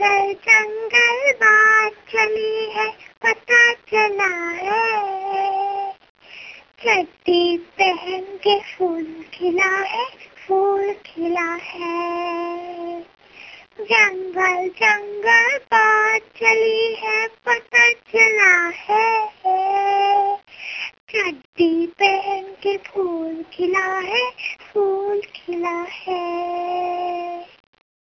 जंगल जंगल बात चली है, पता चला है। चट्टी पहन के फूल खिला है, फूल खिला है। जंगल जंगल बात चली है, पता चला है। चड्डी पहन के फूल खिला है, फूल खिला है।